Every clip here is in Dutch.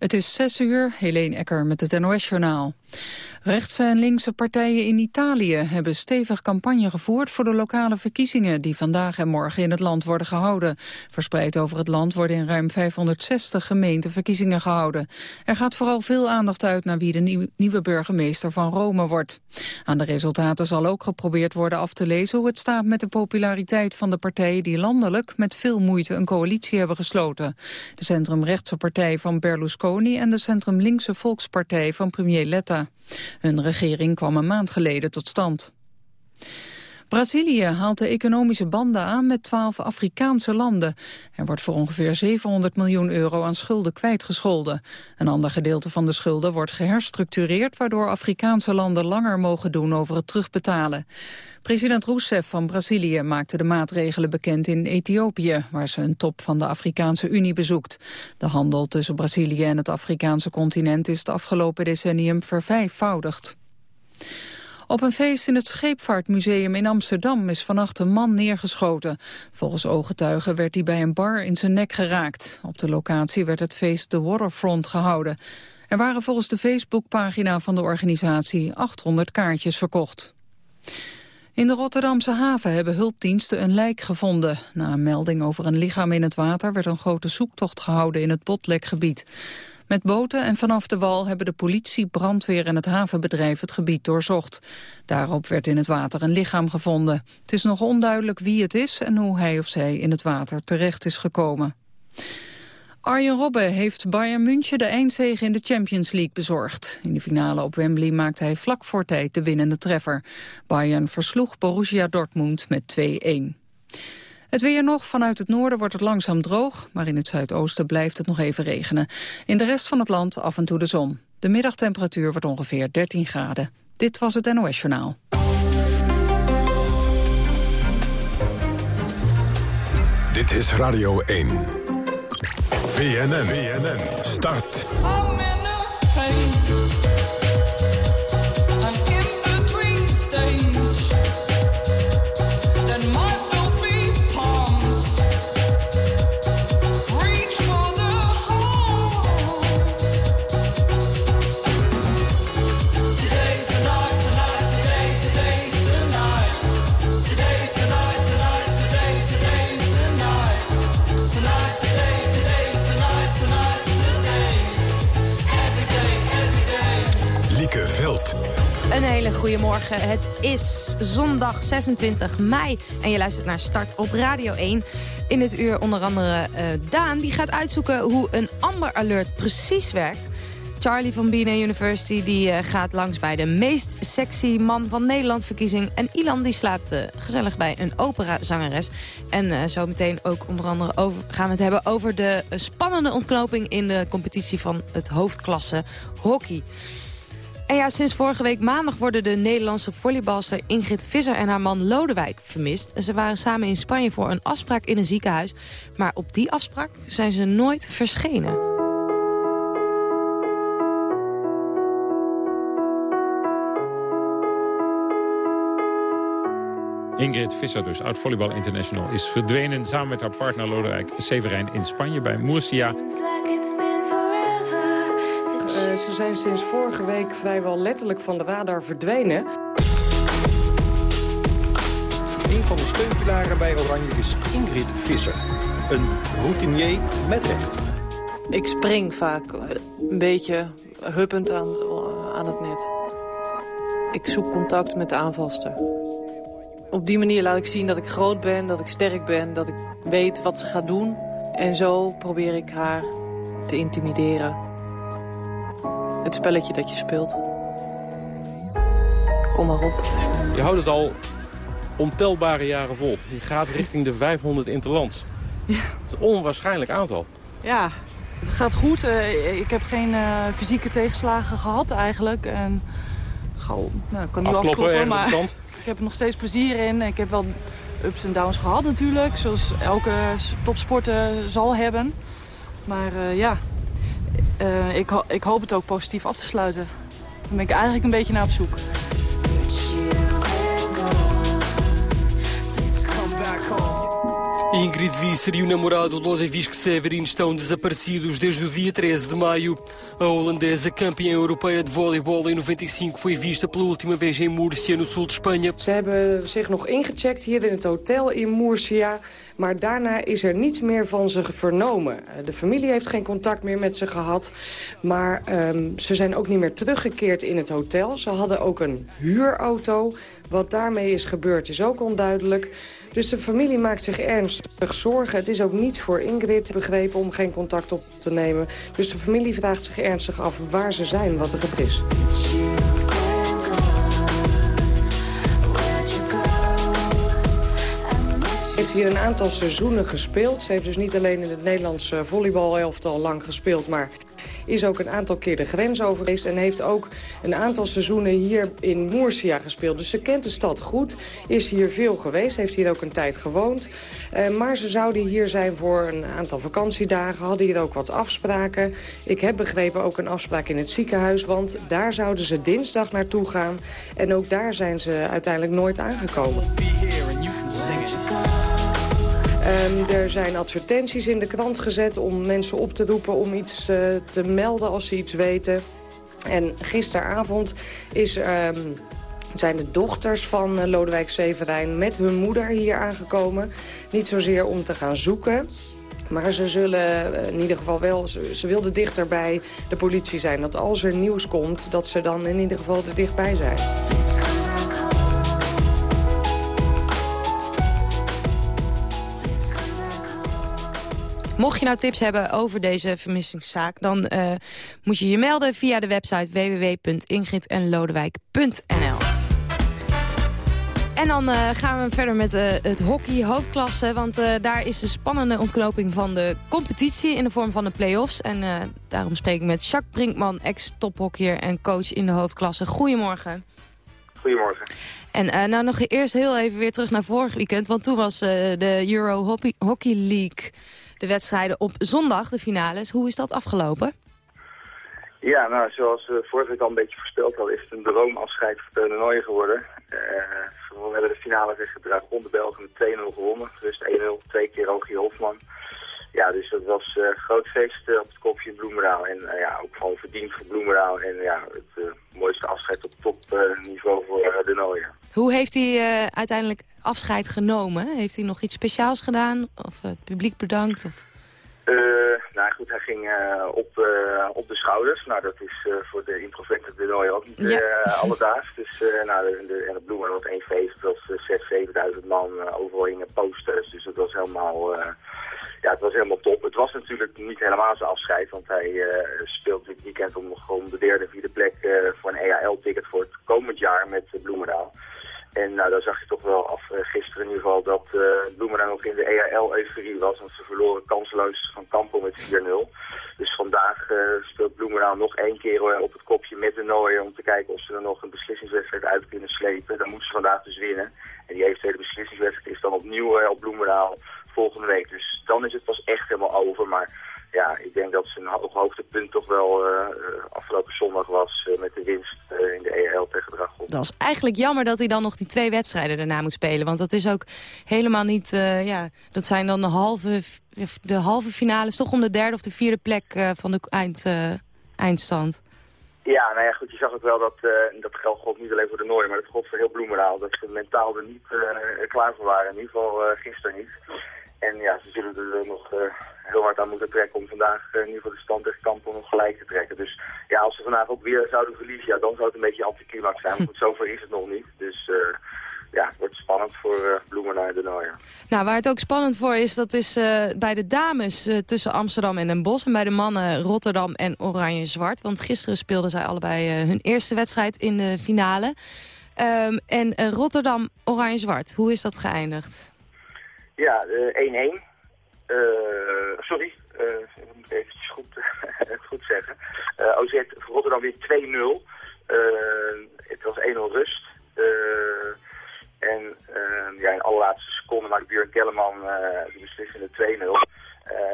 Het is zes uur, Helene Ecker met het NOS-journaal. Rechtse en linkse partijen in Italië hebben stevig campagne gevoerd voor de lokale verkiezingen die vandaag en morgen in het land worden gehouden. Verspreid over het land worden in ruim 560 gemeenten verkiezingen gehouden. Er gaat vooral veel aandacht uit naar wie de nieuwe burgemeester van Rome wordt. Aan de resultaten zal ook geprobeerd worden af te lezen hoe het staat met de populariteit van de partijen die landelijk met veel moeite een coalitie hebben gesloten. De centrumrechtse partij van Berlusconi en de centrumlinkse volkspartij van premier Letta. Hun regering kwam een maand geleden tot stand. Brazilië haalt de economische banden aan met twaalf Afrikaanse landen. Er wordt voor ongeveer 700 miljoen euro aan schulden kwijtgescholden. Een ander gedeelte van de schulden wordt geherstructureerd... waardoor Afrikaanse landen langer mogen doen over het terugbetalen. President Rousseff van Brazilië maakte de maatregelen bekend in Ethiopië... waar ze een top van de Afrikaanse Unie bezoekt. De handel tussen Brazilië en het Afrikaanse continent... is het afgelopen decennium vervijfvoudigd. Op een feest in het Scheepvaartmuseum in Amsterdam is vannacht een man neergeschoten. Volgens ooggetuigen werd hij bij een bar in zijn nek geraakt. Op de locatie werd het feest The Waterfront gehouden. Er waren volgens de Facebookpagina van de organisatie 800 kaartjes verkocht. In de Rotterdamse haven hebben hulpdiensten een lijk gevonden. Na een melding over een lichaam in het water werd een grote zoektocht gehouden in het Botlekgebied. Met boten en vanaf de wal hebben de politie, brandweer en het havenbedrijf het gebied doorzocht. Daarop werd in het water een lichaam gevonden. Het is nog onduidelijk wie het is en hoe hij of zij in het water terecht is gekomen. Arjen Robben heeft Bayern München de eindzege in de Champions League bezorgd. In de finale op Wembley maakte hij vlak voor tijd de winnende treffer. Bayern versloeg Borussia Dortmund met 2-1. Het weer nog. Vanuit het noorden wordt het langzaam droog, maar in het zuidoosten blijft het nog even regenen. In de rest van het land af en toe de zon. De middagtemperatuur wordt ongeveer 13 graden. Dit was het NOS Journaal. Dit is Radio 1. BNN, BNN, start. Een hele goede morgen. Het is zondag 26 mei en je luistert naar Start op Radio 1. In dit uur onder andere uh, Daan, die gaat uitzoeken hoe een Amber Alert precies werkt. Charlie van Bienen University die, uh, gaat langs bij de meest sexy man van Nederland verkiezing. En Ilan die slaapt uh, gezellig bij een operazangeres. En uh, zo meteen ook onder andere gaan we het hebben over de spannende ontknoping in de competitie van het hoofdklasse hockey. En ja, sinds vorige week maandag worden de Nederlandse volleybalster Ingrid Visser en haar man Lodewijk vermist. Ze waren samen in Spanje voor een afspraak in een ziekenhuis. Maar op die afspraak zijn ze nooit verschenen. Ingrid Visser, dus oud Volleybal International, is verdwenen samen met haar partner Lodewijk Severijn in Spanje bij Murcia. Uh, ze zijn sinds vorige week vrijwel letterlijk van de radar verdwenen. Een van de steunpilaren bij Oranje is Ingrid Visser. Een routinier met recht. Ik spring vaak een beetje huppend aan, aan het net. Ik zoek contact met de aanvalster. Op die manier laat ik zien dat ik groot ben, dat ik sterk ben, dat ik weet wat ze gaat doen. En zo probeer ik haar te intimideren. Het spelletje dat je speelt. Kom maar op. Je houdt het al ontelbare jaren vol. Je gaat richting de 500 interlands. Ja. Dat is een onwaarschijnlijk aantal. Ja, het gaat goed. Eh, ik heb geen uh, fysieke tegenslagen gehad eigenlijk. En, gauw, nou, ik kan nu afkloppen, maar ik heb er nog steeds plezier in. Ik heb wel ups en downs gehad natuurlijk, zoals elke topsporter zal hebben. Maar uh, ja, ik, ho ik hoop het ook positief af te sluiten. Dan ben ik eigenlijk een beetje naar op zoek. Ingrid Visser e o namorado Lojevisk Severin estão desaparecidos desde o dia 13 de maio. A holandesa campeã europeia de voleibol em 95 foi vista pela última vez em Múrcia, no de Espanha. Ze hebben zich nog ingecheckt hier in het hotel in Murcia. Maar daarna is er niets meer van ze vernomen. De familie heeft geen contact meer met ze gehad. Maar um, ze zijn ook niet meer teruggekeerd in het hotel. Ze hadden ook een huurauto. Wat daarmee is gebeurd is ook onduidelijk. Dus de familie maakt zich ernstig zorgen. Het is ook niet voor Ingrid begrepen om geen contact op te nemen. Dus de familie vraagt zich ernstig af waar ze zijn, wat er gebeurd is. heeft hier een aantal seizoenen gespeeld. Ze heeft dus niet alleen in het Nederlandse volleybalelftal lang gespeeld... maar is ook een aantal keer de grens over geweest... en heeft ook een aantal seizoenen hier in Moersia gespeeld. Dus ze kent de stad goed, is hier veel geweest, heeft hier ook een tijd gewoond. Uh, maar ze zouden hier zijn voor een aantal vakantiedagen, hadden hier ook wat afspraken. Ik heb begrepen ook een afspraak in het ziekenhuis, want daar zouden ze dinsdag naartoe gaan. En ook daar zijn ze uiteindelijk nooit aangekomen. Um, er zijn advertenties in de krant gezet om mensen op te roepen om iets uh, te melden als ze iets weten. En gisteravond is, um, zijn de dochters van uh, Lodewijk Severijn met hun moeder hier aangekomen. Niet zozeer om te gaan zoeken, maar ze zullen uh, in ieder geval wel, ze, ze wilden dichter bij de politie zijn. Dat als er nieuws komt, dat ze dan in ieder geval er dichtbij zijn. Mocht je nou tips hebben over deze vermissingszaak... dan uh, moet je je melden via de website www.ingridenlodewijk.nl. En dan uh, gaan we verder met uh, het hockey hoofdklasse. Want uh, daar is de spannende ontknoping van de competitie in de vorm van de play-offs. En daarom spreek ik met Jacques Brinkman, ex-tophockeyer en coach in de hoofdklasse. Goedemorgen. Goedemorgen. En nou nog eerst heel even weer terug naar vorig weekend. Want toen was de Euro Hockey, Hockey League de wedstrijden op zondag, de finales. Hoe is dat afgelopen? Ja, nou, zoals we vorige week al een beetje voorspeld hadden, is het een droomafscheid voor Nooijen geworden. Uh, we hebben de finale tegen Dragon de Belgen met 2-0 gewonnen. Dus 1-0, twee keer Rogier Hofman. Ja, dus dat was een uh, groot feest uh, op het kopje in Bloemendaal. En ja, ook gewoon verdiend voor Bloemendaal. En ja, het mooiste afscheid op topniveau voor de. Hoe heeft hij uiteindelijk afscheid genomen? Heeft hij nog iets speciaals gedaan? Of publiek bedankt? Of... Uh, nou goed, hij ging uh, op, uh, op de schouders. Nou, dat is voor de introverte toernooi ook niet ja. alledaags. Dus nou, de, de, en de Bloemen was één feest. Het was 6.000, 7.000 man. overal hingen posters. Dus het was helemaal... ja, het was helemaal top. Het was natuurlijk niet helemaal zijn afscheid. Want hij speelt dit weekend om nog gewoon de derde, vierde plek voor een EAL-ticket voor het komend jaar met Bloemendaal. En nou, daar zag je toch wel af uh, gisteren in ieder geval dat uh, Bloemendaal nog in de EAL-euforie was. Want ze verloren kansloos van Campo met 4-0. Dus vandaag uh, speelt Bloemendaal nog één keer op het kopje met de Nooier... om te kijken of ze er nog een beslissingswedstrijd uit kunnen slepen. Dan moeten ze vandaag dus winnen. En die eventuele beslissingswedstrijd is dan opnieuw op Bloemendaal volgende week. Dus dan is het pas echt helemaal over. Maar ja, ik denk dat zijn hoogtepunt toch wel uh, afgelopen zondag was uh, met de winst uh, in de EL tegen Dragon. Dat is eigenlijk jammer dat hij dan nog die twee wedstrijden daarna moet spelen. Want dat is ook helemaal niet, ja, dat zijn dan de halve, de halve finales toch om de derde of de vierde plek van de eind, eindstand. Ja, nou ja, goed, je zag ook wel dat, dat geld god niet alleen voor de Noorden, maar dat god voor heel Bloemendaal. Dat ze mentaal er niet klaar voor waren, in ieder geval gisteren niet. En ja, ze zullen er nog uh, heel hard aan moeten trekken om vandaag uh, in ieder geval de stand tegen Kampen nog gelijk te trekken. Dus ja, als ze vandaag ook weer zouden verliezen, ja, dan zou het een beetje anticlimax zijn. Maar goed, zover is het nog niet. Dus uh, ja, het wordt spannend voor Bloemen naar de Nooier. Nou, waar het ook spannend voor is, dat is bij de dames tussen Amsterdam en Den Bosch. En bij de mannen Rotterdam en Oranje-Zwart. Want gisteren speelden zij allebei hun eerste wedstrijd in de finale. Um, en Rotterdam-Oranje-Zwart, hoe is dat geëindigd? Ja, 1-1. Uh, eh, sorry, uh, ik moet even goed, goed zeggen. Uh, OZ Rotterdam weer 2-0. het was 1-0 rust. en ja, in de allerlaatste seconde maakte Björn Kellerman de beslissende 2-0.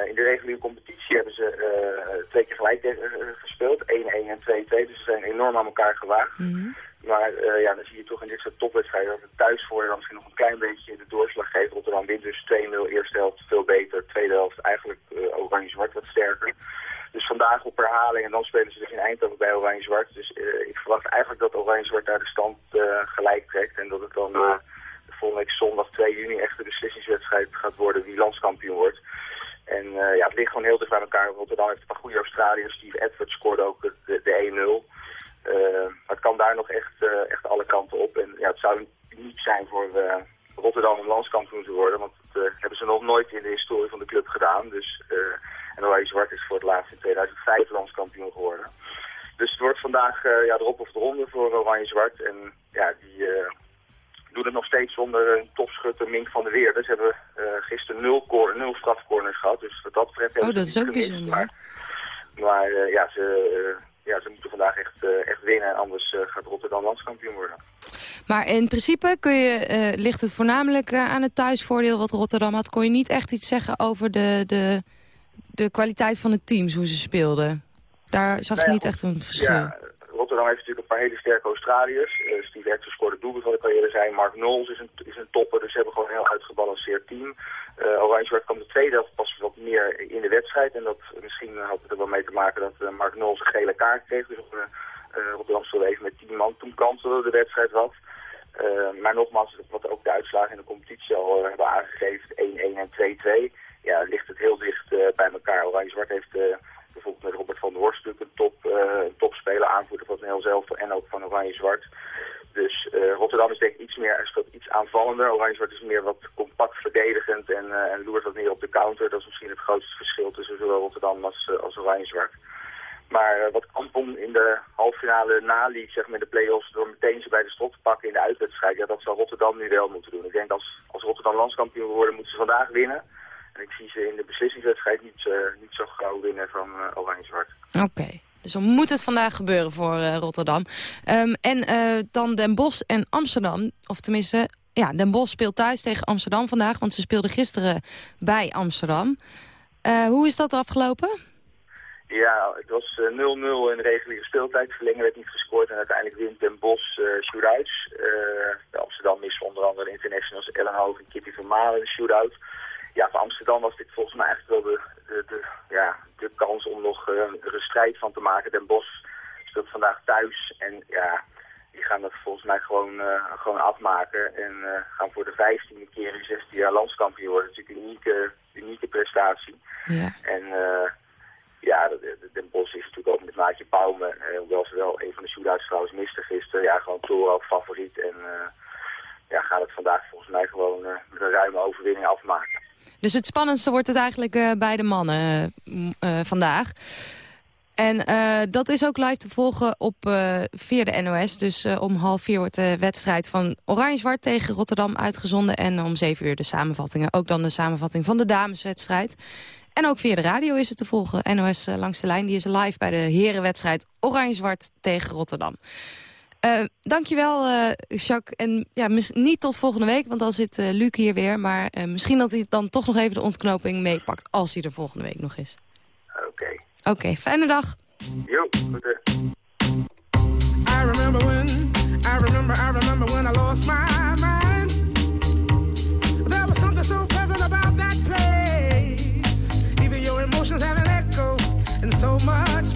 In de reguliere competitie hebben ze twee keer gelijk gespeeld. 1-1 en 2-2. Dus ze zijn enorm aan elkaar gewaagd. Mm -hmm. Maar ja, dan zie je toch in dit soort topwedstrijden dat het thuisvoordeel dan misschien nog een klein beetje de doorslag geeft. Rotterdam wint dus 2-0. Eerste helft veel beter. Tweede helft eigenlijk oranje-zwart wat sterker. Dus vandaag op herhaling en dan spelen ze dus in Eindhoven bij Oranje-Zwart. Dus ik verwacht eigenlijk dat Oranje-Zwart daar de stand gelijk trekt. En dat het dan volgende week zondag 2 juni echt de beslissingswedstrijd gaat worden wie landskampioen wordt. En uh, ja, het ligt gewoon heel dicht bij elkaar. Rotterdam heeft een paar goede Australiërs. Steve Edwards scoorde ook de, de 1-0. Uh, het kan daar nog echt, uh, echt alle kanten op. En ja, het zou niet zijn voor Rotterdam om landskampioen te worden. Want dat hebben ze nog nooit in de historie van de club gedaan. Dus, en Oranje Zwart is voor het laatst in 2005 landskampioen geworden. Dus het wordt vandaag ja, erop of eronder voor Oranje Zwart. En ja, die doen het nog steeds zonder een topschutter Mink van der Weer. Dus hebben uh, gisteren nul, nul strafcorners gehad. Dus wat dat betreft... Oh, dat is ook bijzonder. Maar, maar uh, ja, ze, ja, ze moeten vandaag echt, echt winnen. En anders gaat Rotterdam landskampioen worden. Maar in principe kun je, ligt het voornamelijk aan het thuisvoordeel wat Rotterdam had. Kon je niet echt iets zeggen over de, de, de kwaliteit van het teams, hoe ze speelden? Daar zag je nou niet echt een verschil. Ja, Rotterdam heeft natuurlijk een paar hele sterke Australiërs. Uh, Steve Edson scoorde doelpunt, ik al eerder zei. Mark Knowles is een, is een topper, dus ze hebben gewoon een heel uitgebalanceerd team. Uh, Oranje-Zwart kwam de tweede helft pas wat meer in de wedstrijd. En dat misschien had het er wel mee te maken dat uh, Mark Knowles een gele kaart kreeg. Dus Rotterdam speelde even met 10 man. Toen kanselde de wedstrijd wat. maar nogmaals, wat ook de uitslagen in de competitie al hebben aangegeven, 1-1 en 2-2. Ja, ligt het heel dicht bij elkaar. Oranje-Zwart heeft bijvoorbeeld met Robert van der Horst natuurlijk een, top, uh, een topspeler, aanvoerder van heel zelf en ook van Oranje-Zwart. Dus uh, Rotterdam is denk ik iets meer, iets aanvallender. Oranje-Zwart is meer wat compact verdedigend en, uh, en loert wat meer op de counter. Dat is misschien het grootste verschil tussen zowel Rotterdam als, als Oranje-Zwart. Maar wat Kampong in de halve finale naliet, zeg maar in de play-offs, door meteen ze bij de strot te pakken in de uitwedstrijd, dat zal Rotterdam nu wel moeten doen. Ik denk als, als Rotterdam landskampioen worden, moeten ze vandaag winnen. En ik zie ze in de beslissingswedstrijd niet, uh, niet zo gauw winnen van uh, Oranje-Zwart. Oké. Dus dan moet het vandaag gebeuren voor uh, Rotterdam. Um, en dan Den Bosch en Amsterdam. Of tenminste, ja, Den Bosch speelt thuis tegen Amsterdam vandaag. Want ze speelden gisteren bij Amsterdam. hoe is dat afgelopen? Ja, het was 0-0 in de reguliere speeltijd. Verlengen werd niet gescoord en uiteindelijk wint Den Bosch uh, shootouts. Uh, Amsterdam is onder andere internationals Ellen Hoog en Kitty van Malen in de shootout ja, voor Amsterdam was dit volgens mij echt wel de, de, de ja, de kans om nog uh, er een strijd van te maken. Den Bosch speelt vandaag thuis en ja, die gaan dat volgens mij gewoon, uh, gewoon afmaken. En uh, gaan voor de vijftiende keer in 16 jaar landskampioen worden. Dat is natuurlijk een unieke, unieke prestatie. Ja. En ja, Den Bosch is natuurlijk ook met Maatje Pauwme, hoewel ze wel een van de shootouts trouwens miste gisteren, ja, gewoon Toro favoriet. En ja, gaat het vandaag volgens mij gewoon met een ruime overwinning afmaken. Dus het spannendste wordt het eigenlijk uh, bij de mannen uh, vandaag. En dat is ook live te volgen op via de NOS. Dus om half vier wordt de wedstrijd van Oranje-Zwart tegen Rotterdam uitgezonden. En om zeven uur de samenvattingen. Ook dan de samenvatting van de dameswedstrijd. En ook via de radio is het te volgen. NOS langs de lijn die is live bij de herenwedstrijd Oranje-Zwart tegen Rotterdam. Uh, dankjewel, uh, Jacques. En ja, niet tot volgende week, want dan zit uh, Luc hier weer. Maar misschien dat hij dan toch nog even de ontknoping meepakt... als hij er volgende week nog is. Oké. Okay. Oké, okay, fijne dag. Jo, goed. I remember when, I remember, I remember when I lost my mind. There was something so pleasant about that place. Even your emotions have an echo in so much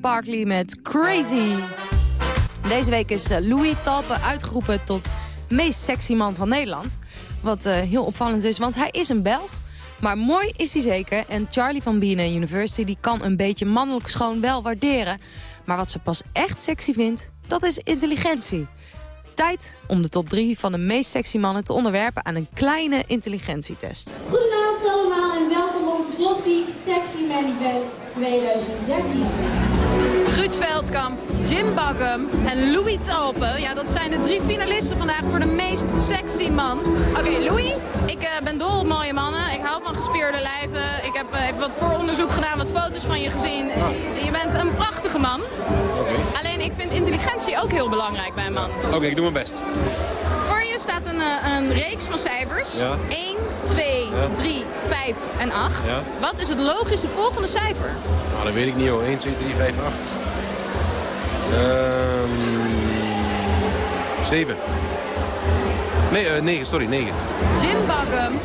Barkley met Crazy. Deze week is eh, Louis Talpe uitgeroepen tot meest sexy man van Nederland. Wat uh, heel opvallend is, want hij is een Belg. Maar mooi is hij zeker. En Charlie van Bienen University die kan een beetje mannelijk schoon wel waarderen. Maar wat ze pas echt sexy vindt, dat is intelligentie. Tijd om de top 3 van de meest sexy mannen te onderwerpen aan een kleine intelligentietest. Goedenavond allemaal en welkom op het Glossy Sexy Man Event 2013. Ruud Veldkamp, Jim Baggum en Louis Talpen. Ja, dat zijn de drie finalisten vandaag voor de meest sexy man. Oké, Louis, ik uh, ben dol op mooie mannen. Ik hou van gespierde lijven. Ik heb uh, even wat vooronderzoek gedaan, wat foto's van je gezien. Je bent een prachtige man. Alleen, ik vind intelligentie ook heel belangrijk bij een man. Oké, ik doe mijn best. Staat een, uh, een reeks van cijfers. Ja. 1, 2, ja. 3, 5 en 8. Ja. Wat is het logische volgende cijfer? Nou, dat weet ik niet hoor. 1, 2, 3, 5, 8. Um, 7. Nee, uh, 9, sorry, 9. Jim Baggum.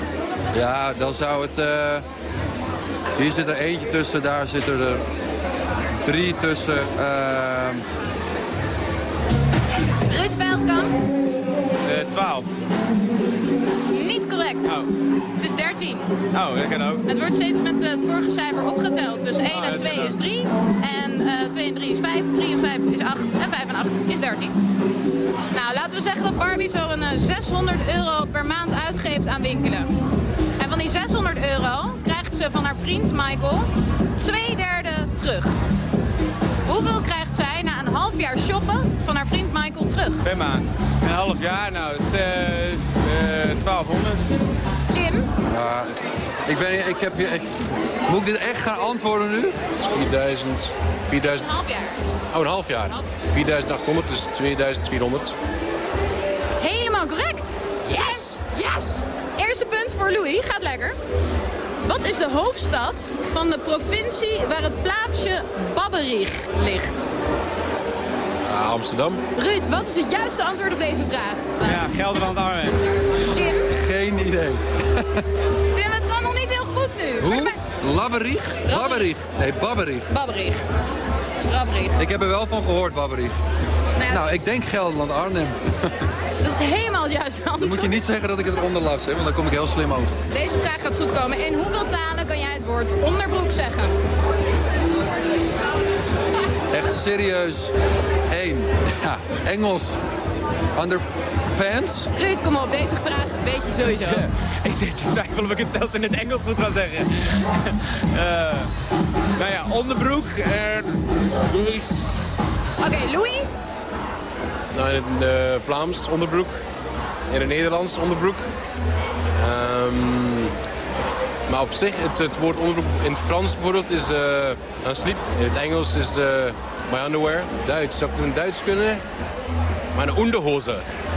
Ja, dan zou het... Uh, hier zit er eentje tussen, daar zitten er drie tussen. Uh... Ruud Veldkamp. Uh, 12. Niet correct. Oh. Het is 13. Oh, dat kan ook. Het wordt steeds met het vorige cijfer opgeteld. Dus 1 oh, en 2 is 3. En uh, 2 en 3 is 5. 3 en 5 is 8. En 5 en 8 is 13. Nou, laten we zeggen dat Barbie zo'n 600 euro per maand uitgeeft aan winkelen. En van die 600 euro krijgt ze van haar vriend Michael twee derde terug. Hoeveel krijgt zij na een half jaar shoppen van haar vriend Michael terug? Per maand. Een half jaar, nou, dat is uh, uh, 1200. Jim? Ja, ik ben, ik heb je, ik, moet ik dit echt gaan antwoorden nu? Dat is 4000, 4000. Een half jaar. Oh, een half jaar. 4800, dus 2400. Helemaal correct. Yes, yes. Eerste punt voor Louis, gaat lekker. Wat is de hoofdstad van de provincie waar het plaatsje Babberich ligt? Uh, Amsterdam. Ruud, wat is het juiste antwoord op deze vraag? Ja, Gelderland Arnhem. Jim? Geen idee. Tim, het gaat nog niet heel goed nu. Hoe? Labberich? Babberich. Nee, Babberich. Babberich. Strabberich. Ik heb er wel van gehoord, Babberich. Nou, nou, ik denk Gelderland Arnhem. Dat is helemaal het juiste antwoord. Dan moet je niet zeggen dat ik het eronder las, hè, want dan kom ik heel slim over. Deze vraag gaat goed komen. In hoeveel talen kan jij het woord onderbroek zeggen? Echt serieus. Ja, Engels. Underpants? Ruud, kom op. Deze vraag weet je sowieso. Ja. Ik zit te twijfelen of ik het zelfs in het Engels goed ga zeggen. uh, nou ja, onderbroek. Uh, Oké, okay, Louis? Nou, in het uh, Vlaams onderbroek. In het Nederlands onderbroek. Um, maar op zich, het, het, woord onderbroek in het Frans bijvoorbeeld is uh, een sleep. In het Engels is uh, my underwear. Duits, zou ik het in Duits kunnen? Mijn onderhose.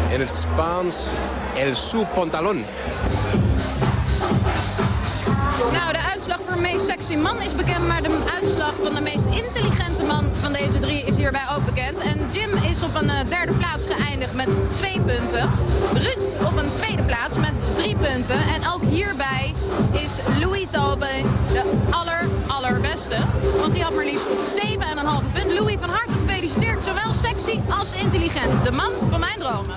In het Spaans, el su pantalon. Nou, de uitslag voor de meest sexy man is bekend, maar de uitslag van de meest intelligente man van deze drie is hierbij ook bekend. En Jim is op een uh, derde plaats geëindigd met twee punten. Ruud op een tweede plaats met drie punten. En ook hierbij is Louis Talbe de aller, allerbeste. Want die had maar liefst 7,5 punt. Louis, van harte gefeliciteerd. Zowel sexy als intelligent. De man van mijn dromen.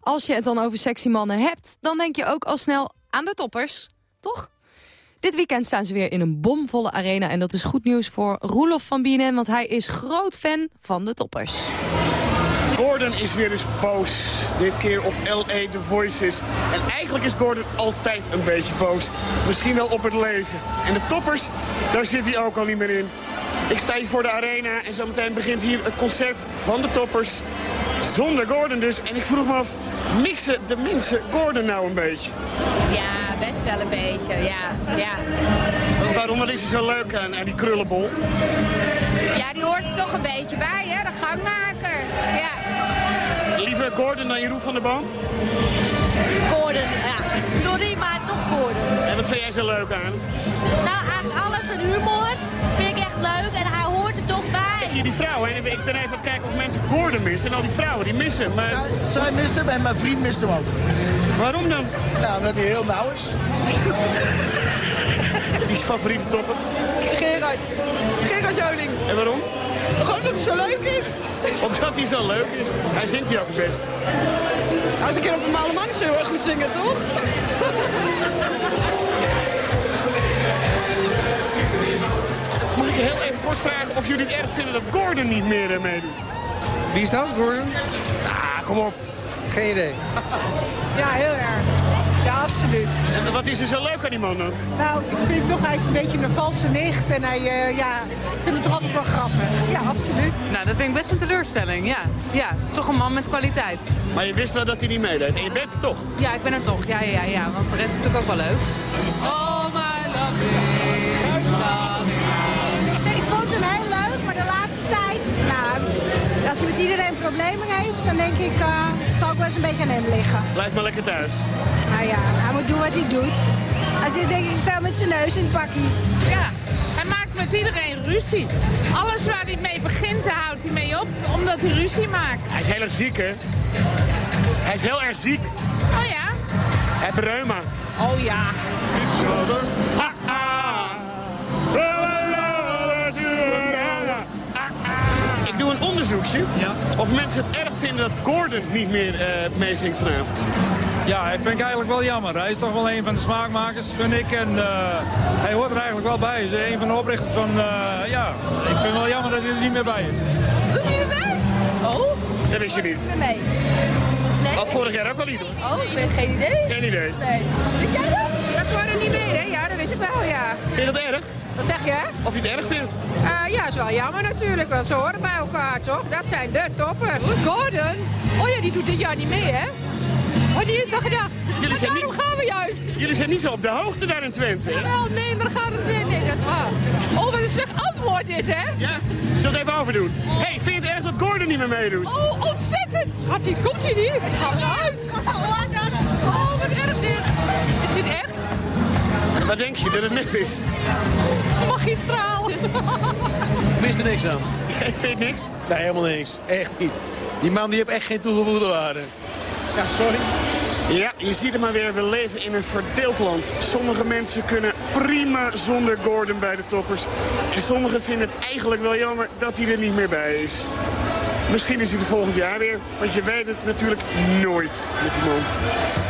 Als je het dan over sexy mannen hebt, dan denk je ook al snel aan de toppers. Toch? Dit weekend staan ze weer in een bomvolle arena. En dat is goed nieuws voor Roelof van BNN, want hij is groot fan van de toppers. Gordon Gordon is weer eens boos. Dit keer op LA The Voices. En eigenlijk is Gordon altijd een beetje boos. Misschien wel op het leven. En de toppers, daar zit hij ook al niet meer in. Ik sta hier voor de arena en zometeen begint hier het concert van de toppers. Zonder Gordon dus. En ik vroeg me af, missen de mensen Gordon nou een beetje? Ja, best wel een beetje, ja. ja. Waarom? Wat is er zo leuk aan, aan die krullenbol? Ja, die hoort er toch een beetje bij, hè? De gangmaker, ja. Liever Gordon dan Jeroen van der Boom? Gordon, ja. Sorry, maar toch Gordon. En wat vind jij zo leuk aan? Nou, aan alles en humor vind ik echt leuk en hij Hier die vrouwen, en ik ben even aan het kijken of mensen Gordon missen. En al die vrouwen, die missen hem. Maar... Zij, zij missen hem en mijn vriend mist hem ook. Waarom dan? Nou, omdat hij heel nauw is. Wie is je favoriete topper? Gerard. Gerard Joling. En waarom? Gewoon dat hij zo leuk is. Omdat hij zo leuk is. Hij zingt hij ook het best. Als ik keer op een malle man zo heel goed zingen, toch? Vragen of jullie het erg vinden dat Gordon niet meer uh, meedoet? Wie is dat, Gordon? Ah, kom op. Geen idee. Ja, heel erg. Ja, absoluut. En wat is er zo leuk aan die man dan? Nou, ik vind toch, hij is een beetje een valse nicht. En hij, uh, ja, ik vind hem toch altijd wel grappig. Ja, absoluut. Nou, dat vind ik best een teleurstelling, ja. Ja, het is toch een man met kwaliteit. Maar je wist wel dat hij niet meedeed. En je bent er toch? Ja, ik ben er toch. Ja, ja, ja. Want de rest is natuurlijk ook wel leuk. Oh, my love als hij met iedereen problemen heeft, dan denk ik... Uh, zal ik wel eens een beetje aan hem liggen. Blijf maar lekker thuis. Nou ja, hij moet doen wat hij doet. Hij zit denk ik veel met zijn neus in het pakje. Ja, hij maakt met iedereen ruzie. Alles waar hij mee begint, daar houdt hij mee op, omdat hij ruzie maakt. Hij is heel erg ziek, hè? Hij is heel erg ziek. Oh ja? Hij heeft reuma. Oh ja. Ha, Ik onderzoekje of mensen het erg vinden dat Gordon niet meer uh, meezingt vanavond. Ja, dat vind ik eigenlijk wel jammer. Hij is toch wel een van de smaakmakers, vind ik. En uh, hij hoort er eigenlijk wel bij. Hij is een van de oprichters van... Uh, ja, ik vind het wel jammer dat hij er niet meer bij is. Doet hij er bij? Oh? Dat wist je niet. Nee. nee. Al vorig jaar ook al niet hoor. Oh, ik weet geen idee. Geen idee. Nee. Weet jij dat? Dat wordt er niet meer, hè? Ja, dat wist ik wel, ja. Vind je dat erg? Wat zeg je? Of je het erg vindt? Uh, ja, is wel jammer natuurlijk, want ze horen bij elkaar, toch? Dat zijn de toppers. Gordon? Oh ja, die doet dit jaar niet mee, hè? Oh, die is al gedacht. Jullie zijn daarom niet... gaan we juist. Jullie zijn niet zo op de hoogte daar in Twente, hè? Jawel, nee, maar dan gaat het... Nee, nee, dat is waar. Oh, wat een slecht antwoord dit, hè? Ja, zullen we het even overdoen? Hé, hey, vind je het erg dat Gordon niet meer meedoet? Oh, ontzettend! Gaat hij, komt hij niet? Ik ga naar huis. Oh, wat erg dit. Is dit echt? Wat denk je, dat het nep is? Magistraal. Wist er niks aan. Ik vind niks? Nee, helemaal niks. Echt niet. Die man die heeft echt geen toegevoegde waarde. Ja, sorry. Ja, je ziet het maar weer. We leven in een verdeeld land. Sommige mensen kunnen prima zonder Gordon bij de toppers. En sommigen vinden het eigenlijk wel jammer dat hij er niet meer bij is. Misschien is hij er volgend jaar weer. Want je weet het natuurlijk nooit met die man.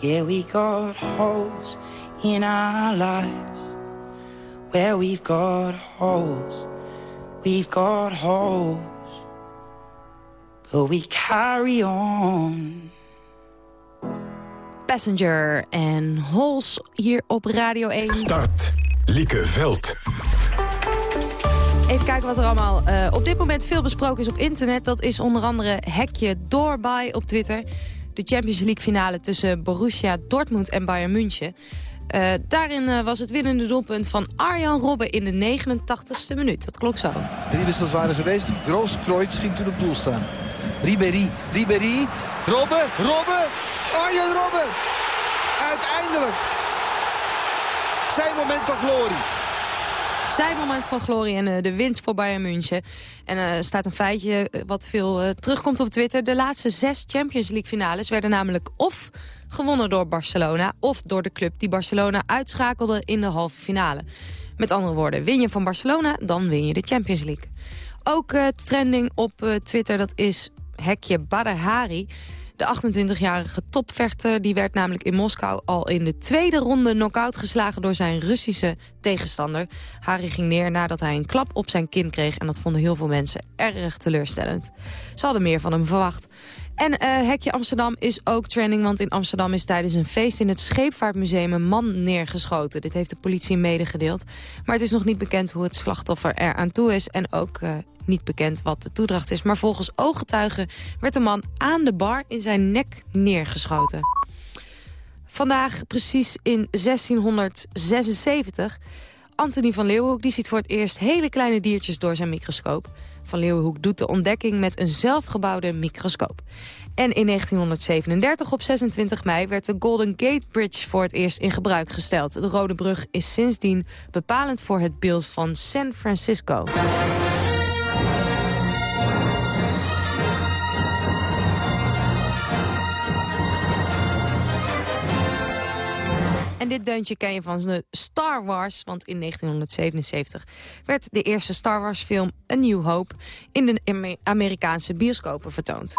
Yeah, we got holes in our lives. Where we've got holes, we've got holes, but we carry on. Passenger en Holes hier op Radio 1. Start. Lieke Veld. Even kijken wat er allemaal eh, op dit moment veel besproken is op internet. Dat is onder andere hekje doorbij op Twitter. De Champions League finale tussen Borussia Dortmund en Bayern München. Eh, daarin eh, was het winnende doelpunt van Arjan Robben in de 89ste minuut. Dat klonk zo. Drie wissels waren geweest. Groos Kreutz ging toen op doel staan. Ribéry, Ribéry, Robben, Robben, Arjen Robben. Uiteindelijk. Zijn moment van glorie. Zijn moment van glorie en eh, de winst voor Bayern München. En er staat een feitje eh, wat veel eh, terugkomt op Twitter. De laatste zes Champions League finales werden namelijk of gewonnen door Barcelona... of door de club die Barcelona uitschakelde in de halve finale. Met andere woorden, win je van Barcelona, dan win je de Champions League. Ook eh, trending op eh, Twitter, dat is hekje Badr. De 28-jarige topvechter die werd namelijk in Moskou al in de tweede ronde knock-out geslagen door zijn Russische tegenstander. Harry ging neer nadat hij een klap op zijn kin kreeg en dat vonden heel veel mensen erg teleurstellend. Ze hadden meer van hem verwacht. En eh, Hekje Amsterdam is ook trending, want in Amsterdam is tijdens een feest in het Scheepvaartmuseum een man neergeschoten. Dit heeft de politie medegedeeld. Maar het is nog niet bekend hoe het slachtoffer er aan toe is en ook eh, niet bekend wat de toedracht is. Maar volgens ooggetuigen werd de man aan de bar in zijn nek neergeschoten. Vandaag, precies in 1676, Anthony van Leeuwenhoek die ziet voor het eerst hele kleine diertjes door zijn microscoop. Van Leeuwenhoek doet de ontdekking met een zelfgebouwde microscoop. En in 1937, op 26 mei, werd de Golden Gate Bridge voor het eerst in gebruik gesteld. De Rode Brug is sindsdien bepalend voor het beeld van San Francisco. En dit deuntje ken je van Star Wars, want in 1977 werd de eerste Star Wars film A New Hope in de Amer- Amerikaanse bioscopen vertoond.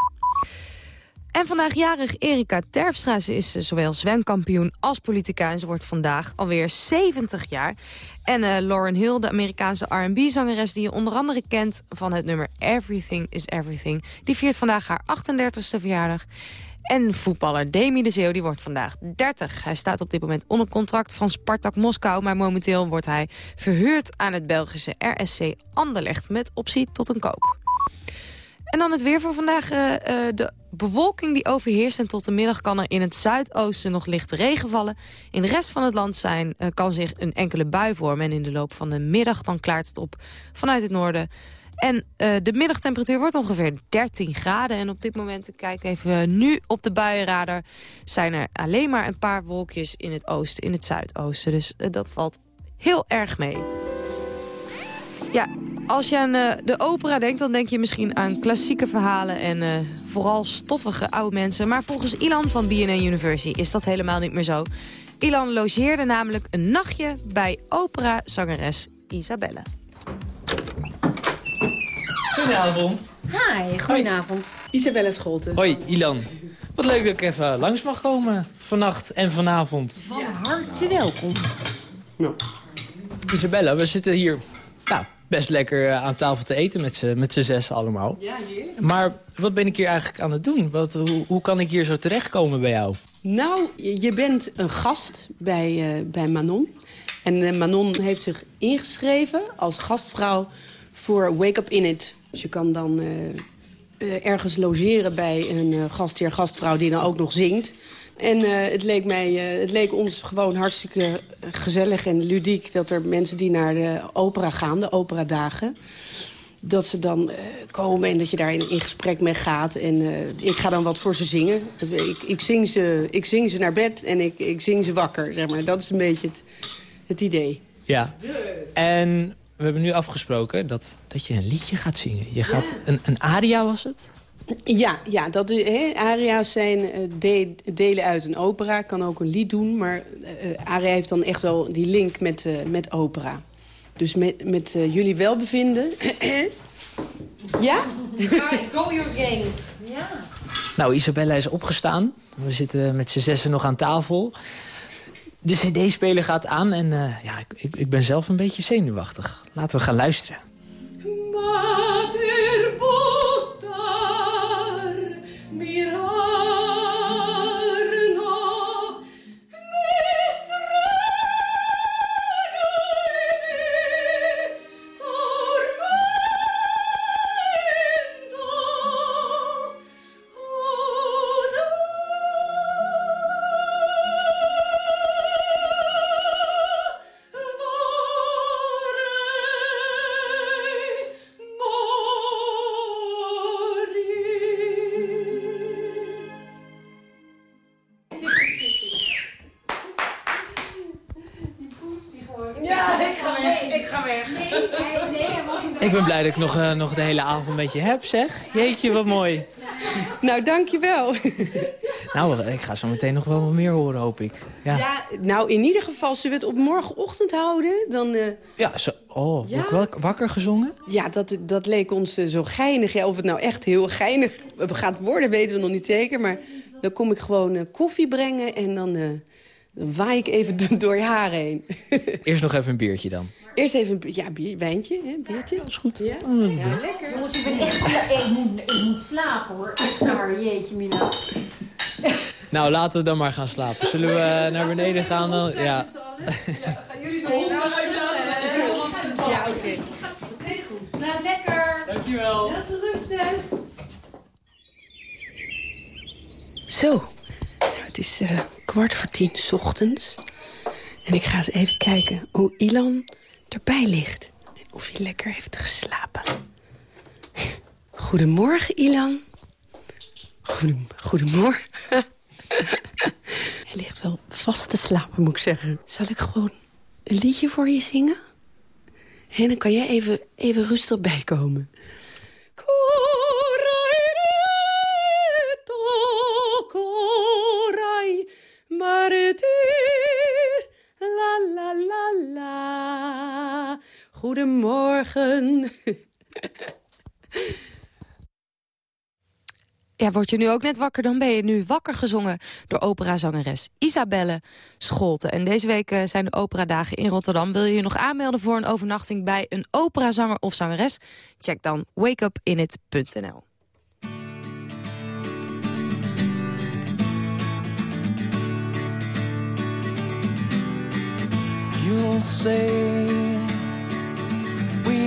En vandaag jarig Erika Terpstra. Ze is eh, zowel zwemkampioen als politica en ze wordt vandaag alweer 70 jaar. En eh, Lauren Hill, de Amerikaanse R&B-zangeres die je onder andere kent van het nummer Everything is Everything, die viert vandaag haar 38e verjaardag. En voetballer Demi de Zeeuw die wordt vandaag 30. Hij staat op dit moment onder contract van Spartak Moskou... maar momenteel wordt hij verhuurd aan het Belgische RSC Anderlecht... met optie tot een koop. En dan het weer voor vandaag. eh, eh, de bewolking die overheerst en tot de middag kan er in het zuidoosten nog lichte regen vallen. In de rest van het land zijn, eh, kan zich een enkele bui vormen. En in de loop van de middag dan klaart het op vanuit het noorden. En eh, de middagtemperatuur wordt ongeveer 13 graden. En op dit moment, kijk even nu op de buienradar... zijn er alleen maar een paar wolkjes in het oosten, in het zuidoosten. Dus eh, dat valt heel erg mee. Ja, als je aan eh, de opera denkt, dan denk je misschien aan klassieke verhalen... en eh, vooral stoffige oude mensen. Maar volgens Ilan van BNN University is dat helemaal niet meer zo. Ilan logeerde namelijk een nachtje bij opera-zangeres Isabelle. Goedenavond. Hi, goedenavond. Isabelle Scholten. Hoi, Ilan. Wat leuk dat ik even langs mag komen vannacht en vanavond. Van harte welkom. Isabelle, we zitten hier nou, best lekker eh, aan tafel te eten met z'n zes allemaal. Ja, heerlijk. Maar wat ben ik hier eigenlijk aan het doen? Wat, hoe, hoe kan ik hier zo terechtkomen bij jou? Nou, je je bent een gast bij, eh, bij Manon. En eh, Manon heeft zich ingeschreven als gastvrouw voor Wake Up In It. Dus je kan dan eh, eh, ergens logeren bij een eh, gastheer, gastvrouw die dan ook nog zingt. En eh, het, leek mij, eh, het leek ons gewoon hartstikke gezellig en ludiek... dat er mensen die naar de opera gaan, de operadagen... dat ze dan eh, komen en dat je daar in, in gesprek mee gaat. En eh, ik ga dan wat voor ze zingen. Ik, ik, zing, ze, ik zing ze naar bed en ik, ik zing ze wakker, zeg maar. Dat is een beetje het, het idee. Ja. En we hebben nu afgesproken dat, dat je een liedje gaat zingen. Je gaat een, een aria was het? Ja, ja dat, hè, aria's zijn eh, de- delen uit een opera. Kan ook een lied doen, maar eh, aria heeft dan echt wel die link met, eh, met opera. Dus met, met jullie welbevinden... ja? Go your gang. Ja. Nou, Isabella is opgestaan. We zitten met z'n zessen nog aan tafel. De cd-speler gaat aan en eh, ja, ik, ik, ben zelf een beetje zenuwachtig. Laten we gaan luisteren. Nog, eh, nog de hele avond met je heb, zeg. Jeetje, wat mooi. Nou, dankjewel. Nou, ik ga zo meteen nog wel wat meer horen, hoop ik. Ja, ja. Ja, nou, in ieder geval, zullen we het op morgenochtend houden? Dan, eh, zo, oh, Ja? word ik wel wakker gezongen? ja, dat, dat leek ons eh, zo geinig. Ja, of het nou echt heel geinig gaat worden, weten we nog niet zeker. Maar dan kom ik gewoon koffie brengen en dan, dan waai ik even do- door je haar heen. Eerst nog even een biertje dan. Eerst even een ja, bier, wijntje, hè, biertje. Dat is goed. Ja? Ja, lekker. Jongens, ik ben echt... Ik, moet, ik moet slapen hoor. Knar, jeetje mina. Nou, laten we dan maar gaan slapen. Zullen we eh, naar beneden gaan? Dan? Ja. Gaan jullie nog uitlaten? Ja, oké. goed. Slaap lekker. Dankjewel. Ja, te rusten. Zo, nou, het is eh, kwart voor tien 's ochtends. En ik ga eens even kijken hoe Ilan erbij ligt. Of hij lekker heeft geslapen. Goedemorgen, Ilan. Goedem goedemorgen. hij ligt wel vast te slapen, moet ik zeggen. Zal ik gewoon een liedje voor je zingen? En dan kan jij even, even rustig bijkomen. Korai martyr, Goedemorgen. Ja, word je nu ook net wakker, dan ben je nu wakker gezongen door operazangeres Isabelle Scholten. En deze week eh, zijn de operadagen in Rotterdam. Wil je je nog aanmelden voor een overnachting bij een operazanger of zangeres? Check dan wakeupinit.nl. You'll say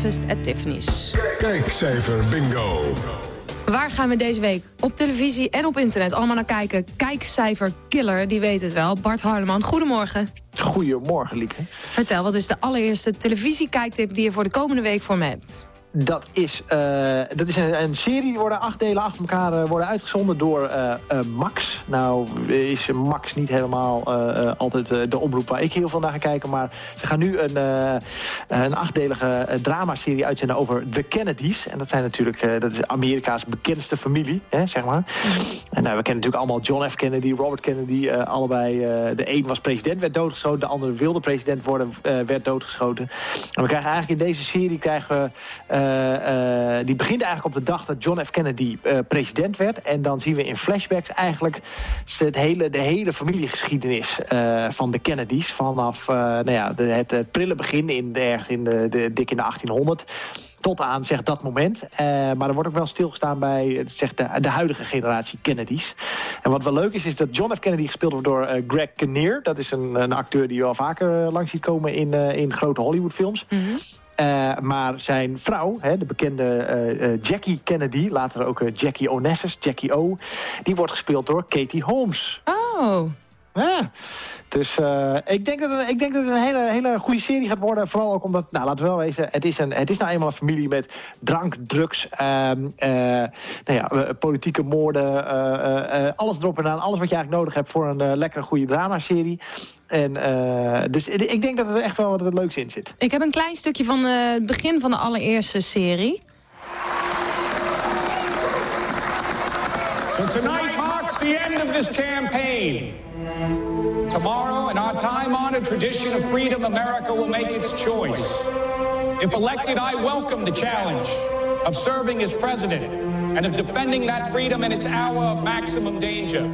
Breakfast at Tiffany's. Kijkcijfer bingo. Waar gaan we deze week op televisie en op internet allemaal naar kijken? Kijkcijfer killer, die weet het wel. Bart Harleman, goedemorgen. Goedemorgen, Lieke. Vertel, wat is de allereerste televisiekijktip die je voor de komende week voor me hebt? Dat is, eh, dat is een, serie, die worden acht delen achter elkaar eh, worden uitgezonden door eh, Max. Nou is Max niet helemaal altijd de omroep waar ik heel veel naar ga kijken. Maar ze gaan nu een, een achtdelige dramaserie uitzenden over de Kennedys. En dat zijn natuurlijk, dat is Amerika's bekendste familie, hè, zeg maar. En nou, we kennen natuurlijk allemaal John F. Kennedy, Robert Kennedy. allebei, de een was president, werd doodgeschoten. De andere wilde president worden, werd doodgeschoten. En we krijgen eigenlijk in deze serie, krijgen we, die begint eigenlijk op de dag dat John F. Kennedy eh, president werd. En dan zien we in flashbacks eigenlijk het hele, de hele familiegeschiedenis eh, van de Kennedys. Vanaf eh, nou ja, het eh, prille begin in, ergens in de, dik in de 1800. Tot aan zeg, dat moment. Eh, maar er wordt ook wel stilgestaan bij eh, zeg, de, de huidige generatie Kennedys. En wat wel leuk is, is dat John F. Kennedy gespeeld wordt door eh, Greg Kinnear. Dat is een, een acteur die je al vaker eh, langs ziet komen in, eh, in grote Hollywoodfilms. Eh, maar zijn vrouw, hè, de bekende eh, eh, Jackie Kennedy... later ook Jackie Onassis, Jackie O... die wordt gespeeld door Katie Holmes. Oh. Ja. Dus eh, ik, denk dat het, ik denk dat het een hele, hele goede serie gaat worden. Vooral ook omdat, nou laten we wel wezen... het is, een, het is nou eenmaal een familie met drank, drugs... ehm, eh, nou ja, eh, politieke moorden, eh, eh, eh, alles erop en aan. Alles wat je eigenlijk nodig hebt voor een lekkere goede dramaserie. En, eh, dus ik denk dat er echt wel wat het leuks in zit. Ik heb een klein stukje van eh, het begin van de allereerste serie. So tonight marks the end of this campaign. Tomorrow, in our time-honored tradition of freedom, America will make its choice. If elected, I welcome the challenge of serving as president and of defending that freedom in its hour of maximum danger.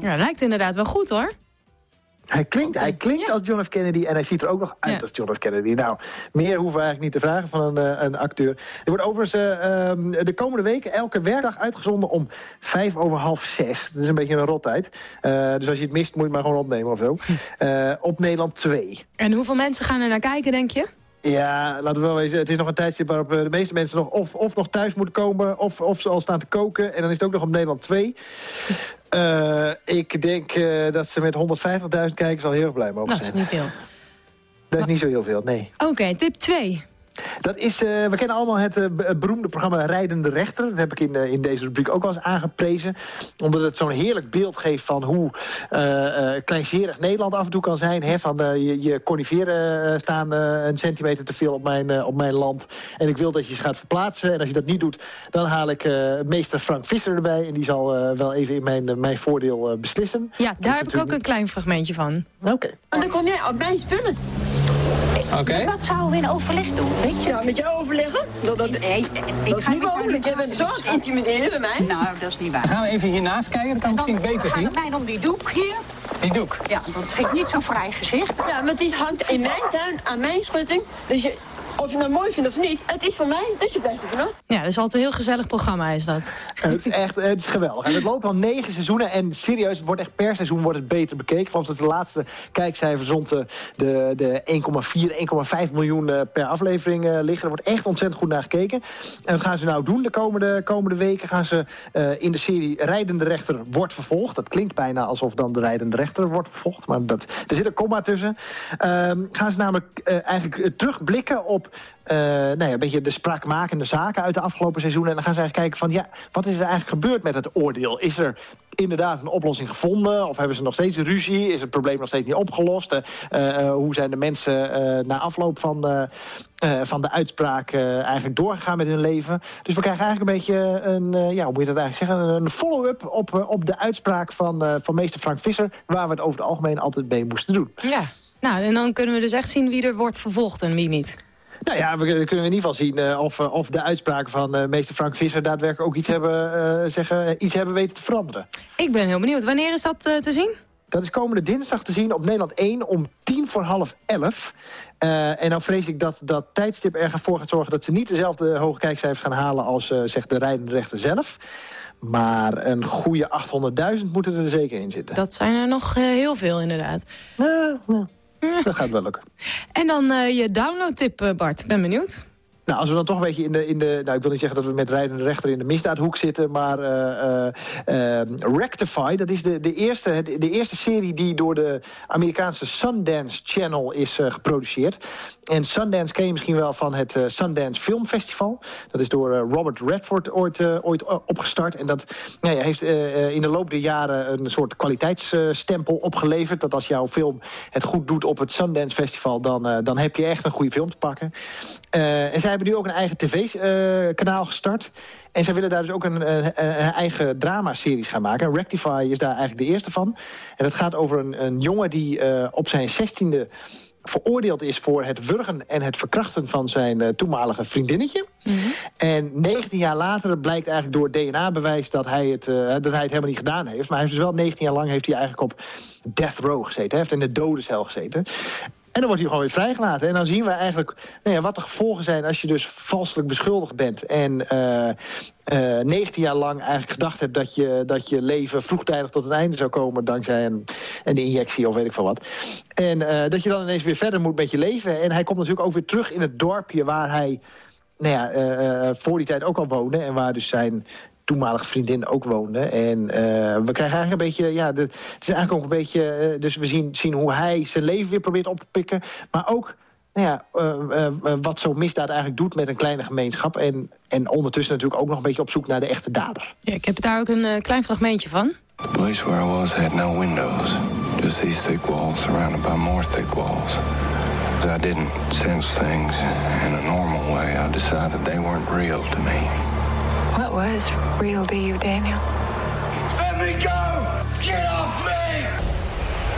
Ja, lijkt inderdaad wel goed hoor. Hij klinkt, hij klinkt als John F. Kennedy en hij ziet er ook nog uit als John F. Kennedy. Nou, meer hoeven we eigenlijk niet te vragen van een, eh, een acteur. Er wordt overigens ehm, de komende weken elke werkdag uitgezonden om vijf over half zes. Dat is een beetje een rottijd. Eh, dus als je het mist, moet je het maar gewoon opnemen of zo. Eh, op Nederland 2. En hoeveel mensen gaan er naar kijken, denk je? Ja, laten we wel wezen. Het is nog een tijdstip waarop eh, de meeste mensen nog of, of nog thuis moeten komen... Of, of ze al staan te koken. En dan is het ook nog op Nederland 2. Eh, ik denk eh, dat ze met 150.000 kijkers al heel erg blij mogen Dat is zijn. niet veel. Dat is niet zo heel veel, nee. Oké, tip 2. Dat is, eh, we kennen allemaal het eh, het beroemde programma Rijdende Rechter. Dat heb ik in, eh, in deze rubriek ook wel eens aangeprezen. Omdat het zo'n heerlijk beeld geeft van hoe eh eh, kleinzerig Nederland af en toe kan zijn. Hè? Van je, je coniferen staan een centimeter te veel op mijn, op mijn land. En ik wil dat je ze gaat verplaatsen. En als je dat niet doet, dan haal ik eh, meester Frank Visser erbij. En die zal eh, wel even in mijn, mijn voordeel beslissen. Ja, daar heb ik ook een klein fragmentje van. Oké. En dan kom jij op mijn spullen. Oké. Dat zouden we in overleg doen, weet je? Ja, met jou overleggen? Dat, dat, nee, dat is niet mogelijk. Jij bent zo aan het intimideren bij mij. Nou, dat is niet waar. Dan gaan we even hiernaast kijken, dan kan het misschien beter zien. Het gaat mij om die doek hier. Die doek. Ja, dat vind ik niet zo vrij gezicht. Ja, maar die hangt in mijn tuin, aan mijn schutting. Dus je, of je het mooi vindt of niet, het is van mij, dus je blijft er vanaf. Ja, dat is altijd een heel gezellig programma is dat. Het is echt het is geweldig. En het loopt al negen seizoenen. En serieus, het wordt echt per seizoen wordt het beter bekeken. Geloof dat de laatste kijkcijfers rond de, de, de 1,4, 1,5 miljoen eh, per aflevering eh, liggen. Er wordt echt ontzettend goed naar gekeken. En dat gaan ze nou doen de komende, komende weken. Gaan ze eh, in de serie Rijdende Rechter wordt vervolgd. Dat klinkt bijna alsof dan de Rijdende Rechter wordt vervolgd. Maar dat, er zit een komma tussen. Ehm, gaan ze namelijk eh, eigenlijk terugblikken op eh, nou ja, een beetje de spraakmakende zaken uit de afgelopen seizoenen. En dan gaan ze eigenlijk kijken van, ja, wat is er eigenlijk gebeurd met het oordeel? Is er inderdaad een oplossing gevonden? Of hebben ze nog steeds ruzie? Is het probleem nog steeds niet opgelost? Eh, eh, hoe zijn de mensen na afloop van de, van de uitspraak eigenlijk doorgegaan met hun leven? Dus we krijgen eigenlijk een beetje een, ja, hoe moet je dat eigenlijk zeggen? Een follow-up op, op de uitspraak van, van meester Frank Visser... waar we het over het algemeen altijd mee moesten doen. Ja. Nou, en dan kunnen we dus echt zien wie er wordt vervolgd en wie niet. Nou ja, we kunnen in ieder geval zien eh, of, eh, of de uitspraken van eh, meester Frank Visser daadwerkelijk ook iets hebben, zeggen, iets hebben weten te veranderen. Ik ben heel benieuwd. Wanneer is dat te zien? Dat is komende dinsdag te zien op Nederland 1 om tien voor half elf. En dan vrees ik dat dat tijdstip ervoor gaat zorgen... dat ze niet dezelfde hoge kijkcijfers gaan halen als eh, zegt de rijdende rechter zelf. Maar een goede 800.000 moeten er zeker in zitten. Dat zijn er nog heel veel inderdaad. Dat gaat wel lukken. En dan eh, je downloadtip, eh, Bart. Ben benieuwd. Nou, als we dan toch een beetje in de, in de... Nou, ik wil niet zeggen dat we met rijdende rechter in de misdaadhoek zitten... maar eh, eh, eh, Rectify, dat is de, de, eerste, de eerste serie... die door de Amerikaanse Sundance Channel is eh, geproduceerd. En Sundance ken je misschien wel van het Sundance Film Festival. Dat is door Robert Redford ooit, ooit opgestart. En dat nou ja, heeft in de loop der jaren een soort kwaliteitsstempel opgeleverd. Dat als jouw film het goed doet op het Sundance Festival... dan, dan heb je echt een goede film te pakken. Eh, en zij hebben nu ook een eigen tv-kanaal gestart. En zij willen daar dus ook een, een, een eigen dramaseries gaan maken. Rectify is daar eigenlijk de eerste van. En dat gaat over een, een jongen die eh, op zijn zestiende veroordeeld is voor het wurgen en het verkrachten van zijn eh, toenmalige vriendinnetje. En 19 jaar later blijkt eigenlijk door DNA-bewijs dat hij, het, dat hij het helemaal niet gedaan heeft. Maar hij heeft dus wel 19 jaar lang heeft hij eigenlijk op death row gezeten. Hij heeft in de dodencel gezeten. Dan wordt hij gewoon weer vrijgelaten. En dan zien we eigenlijk nou ja, wat de gevolgen zijn als je dus valselijk beschuldigd bent. En eh, eh 19 jaar lang eigenlijk gedacht hebt dat je, dat je leven vroegtijdig tot een einde zou komen. Dankzij een, een injectie of weet ik veel wat. En eh, dat je dan ineens weer verder moet met je leven. En hij komt natuurlijk ook weer terug in het dorpje waar hij nou ja, eh, eh, voor die tijd ook al woonde. En waar dus zijn toenmalige vriendin ook woonde. En eh, we krijgen eigenlijk een beetje... Ja, de, het is eigenlijk ook een beetje... eh, dus we zien, zien hoe hij zijn leven weer probeert op te pikken. Maar ook nou ja, eh, wat zo'n misdaad eigenlijk doet met een kleine gemeenschap. En, en ondertussen natuurlijk ook nog een beetje op zoek naar de echte dader. Ja, ik heb daar ook een klein fragmentje van. The place where I was had no windows, just these thick walls surrounded by more thick walls. I didn't sense things in a normal way, I decided they weren't real to me. What was real to you, Daniel? Let me go! Get off me!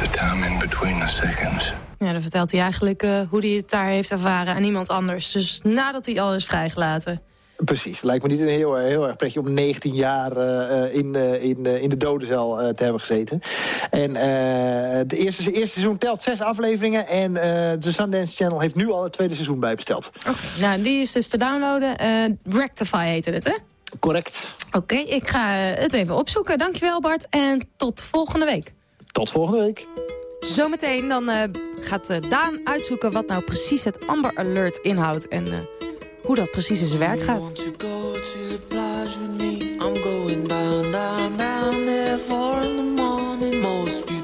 The time in between the seconds. Ja, dan vertelt hij eigenlijk eh, hoe hij het daar heeft ervaren aan iemand anders. Dus nadat hij al is vrijgelaten. Precies. Lijkt me niet een heel, heel erg pretje om 19 jaar eh, eh, in, eh, in, eh, in de dodencel eh, te hebben gezeten. En eh de eerste, eerste seizoen telt zes afleveringen. En eh, de Sundance Channel heeft nu al het tweede seizoen bijbesteld. Nou, die is dus te downloaden. Eh, Rectify heette het, hè? Correct. Oké, ik ga eh, het even opzoeken. Dankjewel Bart en tot volgende week. Tot volgende week. Zometeen dan eh, gaat eh, Daan uitzoeken wat nou precies het Amber Alert inhoudt. En eh, hoe dat precies in zijn werk gaat. I'm going down, down, down there. Four in the morning. Most beautiful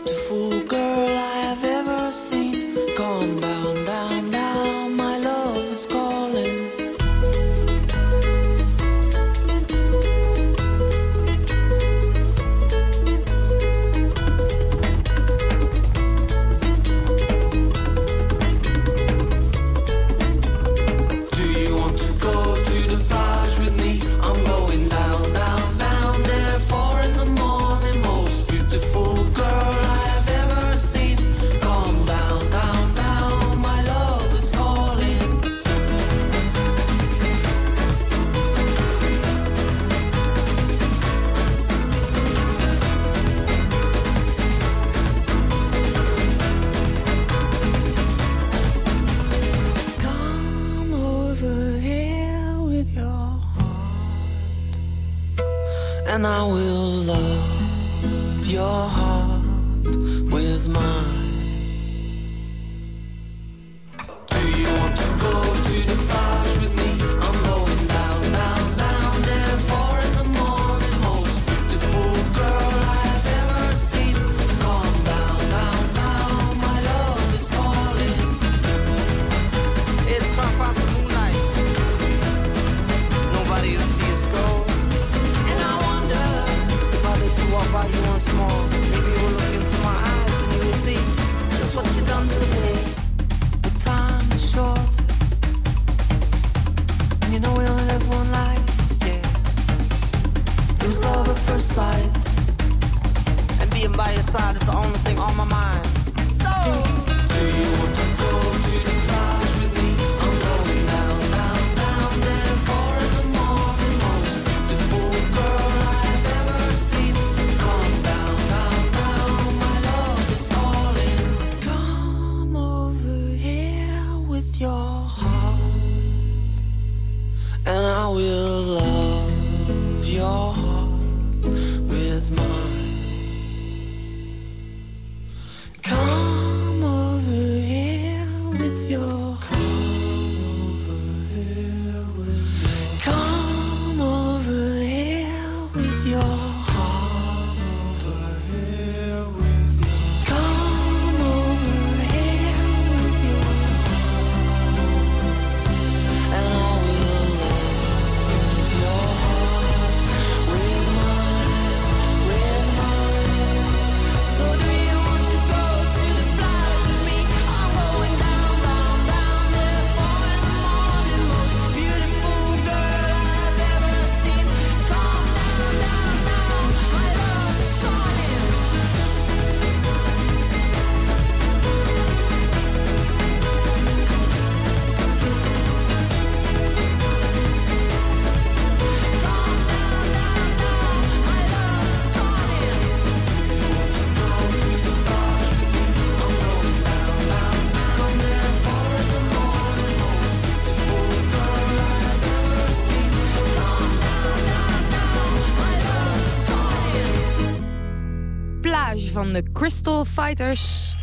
Crystal Fighters.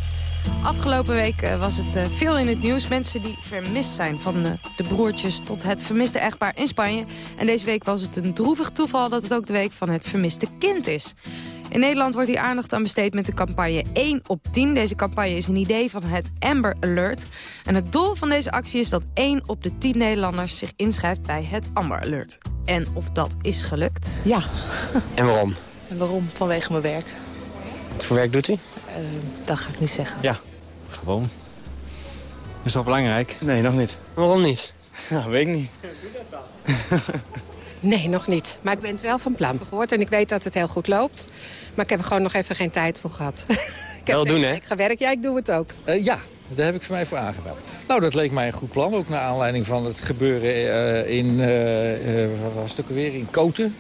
Afgelopen week eh, was het eh, veel in het nieuws. Mensen die vermist zijn, van eh, de broertjes tot het vermiste echtpaar in Spanje. En deze week was het een droevig toeval dat het ook de week van het vermiste kind is. In Nederland wordt hier aandacht aan besteed met de campagne 1 op 10. Deze campagne is een idee van het Amber Alert. En het doel van deze actie is dat 1 op de 10 Nederlanders zich inschrijft bij het Amber Alert. En of dat is gelukt? Ja. En waarom? En waarom? Vanwege mijn werk. Wat voor werk doet u? Eh, dat ga ik niet zeggen. Ja, gewoon. Is dat belangrijk? Nee, nog niet. Waarom niet? Ja, weet ik niet. Nee, nog niet. Maar ik ben het wel van plan gehoord en ik weet dat het heel goed loopt. Maar ik heb er gewoon nog even geen tijd voor gehad. ik heb Wel doen, hè? Ik gewerkt, ja, ik doe het ook. Eh, ja, daar heb ik voor mij voor aangedaan. Nou, dat leek mij een goed plan. Ook naar aanleiding van het gebeuren eh, in, eh, eh, wat was het ook alweer, in Koten.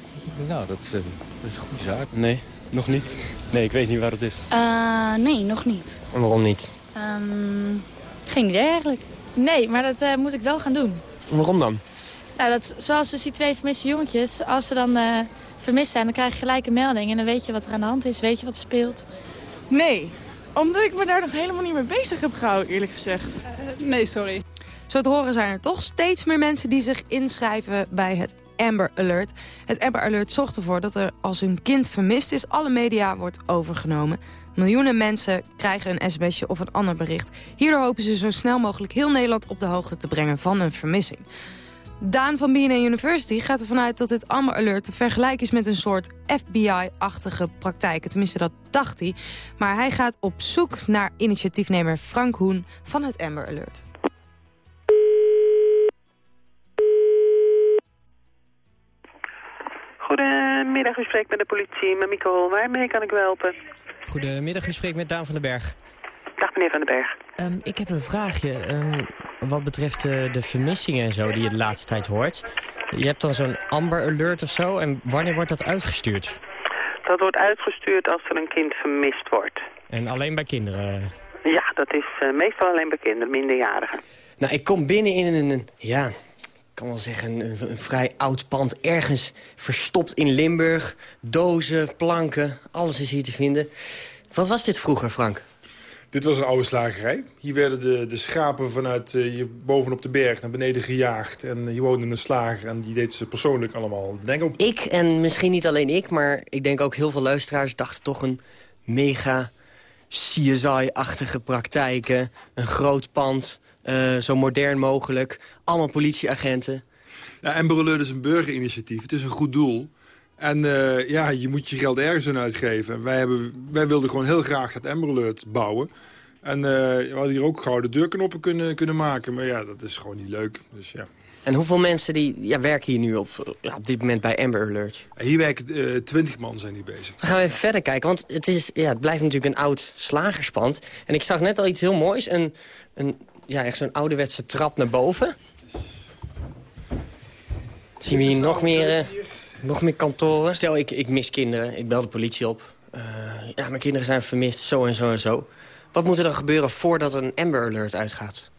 Nou, dat, dat is een goede zaak. Nee, nog niet. Nee, ik weet niet waar het is. Eh, nee, nog niet. En waarom niet? Ehm, geen idee eigenlijk. Nee, maar dat eh, moet ik wel gaan doen. Waarom dan? Nou, dat, zoals dus die twee vermiste jongetjes, als ze dan eh, vermist zijn, dan krijg je gelijk een melding. En dan weet je wat er aan de hand is, weet je wat er speelt. Nee, omdat ik me daar nog helemaal niet mee bezig heb gehouden, eerlijk gezegd. nee, sorry. Zo te horen zijn er toch steeds meer mensen die zich inschrijven bij het Amber Alert. Het Amber Alert zorgt ervoor dat er als hun kind vermist is... alle media wordt overgenomen. Miljoenen mensen krijgen een sms'je of een ander bericht. Hierdoor hopen ze zo snel mogelijk heel Nederland op de hoogte te brengen van een vermissing. Daan van BNN University gaat ervan uit dat dit Amber Alert te vergelijken is met een soort FBI-achtige praktijk. Tenminste, dat dacht hij. Maar hij gaat op zoek naar initiatiefnemer Frank Hoen van het Amber Alert. Goedemiddag, u spreekt met de politie. Met Mieke Waarmee kan ik u helpen? Goedemiddag, u spreekt met Daan van den Berg. Dag meneer Van den Berg. Ehm, ik heb een vraagje ehm, wat betreft eh, de vermissingen en zo die je de laatste tijd hoort. Je hebt dan zo'n Amber Alert of zo en wanneer wordt dat uitgestuurd? Dat wordt uitgestuurd als er een kind vermist wordt. En alleen bij kinderen? Ja, dat is eh, meestal alleen bij kinderen, minderjarigen. Nou, ik kom binnen in een, een ja, kan wel zeggen, een, een vrij oud pand. Ergens verstopt in Limburg. Dozen, planken, alles is hier te vinden. Wat was dit vroeger, Frank? Dit was een oude slagerij. Hier werden de, de schapen vanuit uh, hier bovenop de berg naar beneden gejaagd. En hier woonde een slager en die deed ze persoonlijk allemaal. Denk op. Ik, en misschien niet alleen ik, maar ik denk ook heel veel luisteraars... dachten toch een mega CSI-achtige praktijken. Een groot pand, uh, zo modern mogelijk. Allemaal politieagenten. Ja, Amber Alert is een burgerinitiatief. Het is een goed doel. En uh, ja, je moet je geld ergens aan uitgeven. Wij, hebben, wij wilden gewoon heel graag dat Amber Alert bouwen. En uh, we hadden hier ook gouden deurknoppen kunnen, kunnen maken. Maar ja, dat is gewoon niet leuk. Dus ja. En hoeveel mensen die, ja, werken hier nu op, ja, op dit moment bij Amber Alert? Hier werken uh, twintig man zijn hier bezig. Dan gaan we even verder kijken, want het, is, ja, het blijft natuurlijk een oud slagerspand. En ik zag net al iets heel moois. Een, een, ja, echt zo'n ouderwetse trap naar boven. Zien we hier nog meer... Uh, nog meer kantoren. Stel, ik, ik mis kinderen. Ik bel de politie op. Uh, ja, mijn kinderen zijn vermist, zo en zo en zo. Wat moet er dan gebeuren voordat een Amber Alert uitgaat?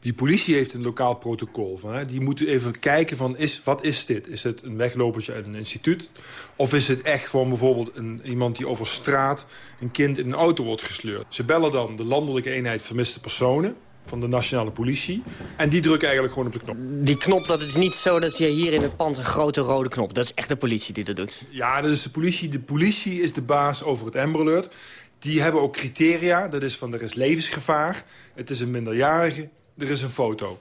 Die politie heeft een lokaal protocol. Van, hè, die moeten even kijken van, is, wat is dit? Is het een weglopertje uit een instituut? Of is het echt gewoon bijvoorbeeld een, iemand die over straat... een kind in een auto wordt gesleurd? Ze bellen dan de landelijke eenheid vermiste personen van de nationale politie. En die drukken eigenlijk gewoon op de knop. Die knop, dat is niet zo dat je hier in het pand een grote rode knop... dat is echt de politie die dat doet? Ja, dat is de politie. De politie is de baas over het Amber Alert. Die hebben ook criteria. Dat is van, er is levensgevaar. Het is een minderjarige. Er is een foto.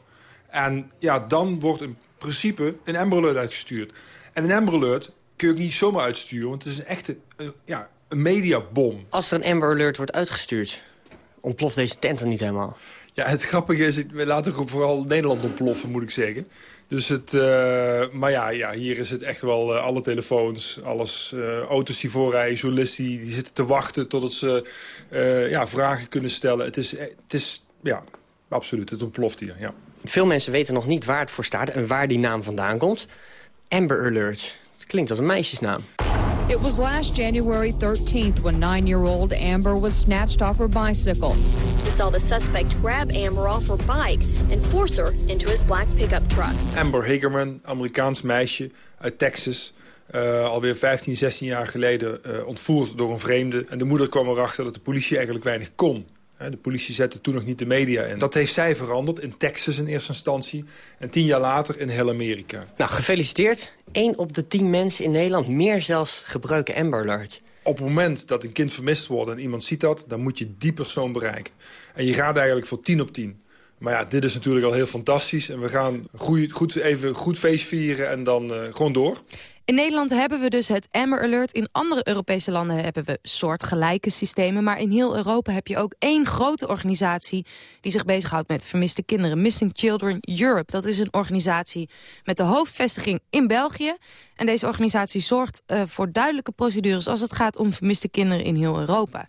En ja, dan wordt in principe een Amber Alert uitgestuurd. En een Amber Alert kun je ook niet zomaar uitsturen... want het is een echte uh, ja, een mediabom. Als er een Amber Alert wordt uitgestuurd... ontploft deze tent er niet helemaal? Ja, het grappige is, we laten vooral Nederland ontploffen, moet ik zeggen. Dus het, uh, maar ja, ja, hier is het echt wel uh, alle telefoons, alles, uh, auto's die voorrijden, journalisten die, die, zitten te wachten totdat ze ja, vragen kunnen stellen. Het is, het is, ja, absoluut, het ontploft hier, ja. Veel mensen weten nog niet waar het voor staat en waar die naam vandaan komt. Amber Alert, het klinkt als een meisjesnaam. It was last January 13th when nine-year-old Amber was snatched off her bicycle. We saw the suspect grab Amber off her bike and force her into his black pickup truck. Amber Hagerman, Amerikaans meisje uit Texas. Uh, alweer 15, 16 jaar geleden uh, ontvoerd door een vreemde. En de moeder kwam erachter dat de politie eigenlijk weinig kon. De politie zette toen nog niet de media in. Dat heeft zij veranderd in Texas in eerste instantie. En tien jaar later in heel Amerika. Nou, gefeliciteerd. 1 op de 10 mensen in Nederland, meer zelfs, gebruiken Amber Alert. Op het moment dat een kind vermist wordt en iemand ziet dat... dan moet je die persoon bereiken. En je gaat eigenlijk voor 10 op 10. Maar ja, dit is natuurlijk al heel fantastisch. En we gaan goed, goed, even goed feest vieren en dan uh, gewoon door. In Nederland hebben we dus het Amber Alert. In andere Europese landen hebben we soortgelijke systemen. Maar in heel Europa heb je ook één grote organisatie... die zich bezighoudt met vermiste kinderen. Missing Children Europe. Dat is een organisatie met de hoofdvestiging in België. En deze organisatie zorgt uh, voor duidelijke procedures... als het gaat om vermiste kinderen in heel Europa.